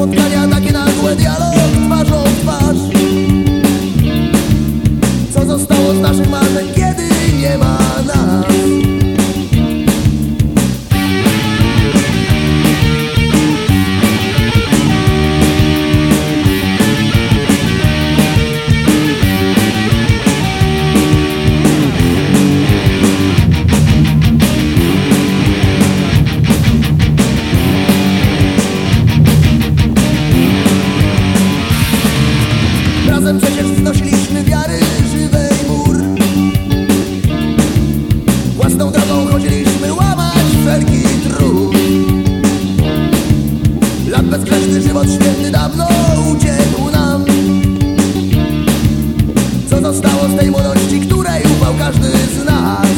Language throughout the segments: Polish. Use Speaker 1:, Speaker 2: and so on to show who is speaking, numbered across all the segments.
Speaker 1: spotkania takie nagłe dialogi. Bezkreśny żywot świetny dawno uciekł nam. Co zostało z tej młodości, której upał każdy z nas?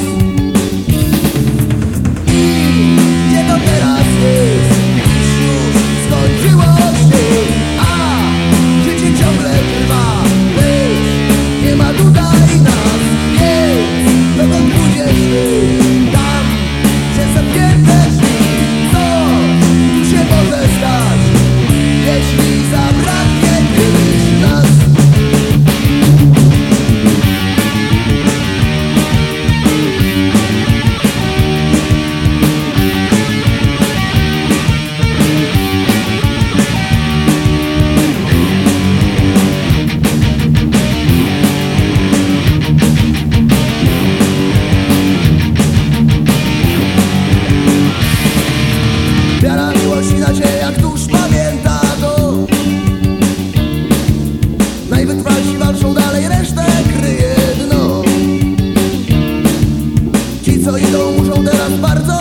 Speaker 1: chwilą muszą teraz bardzo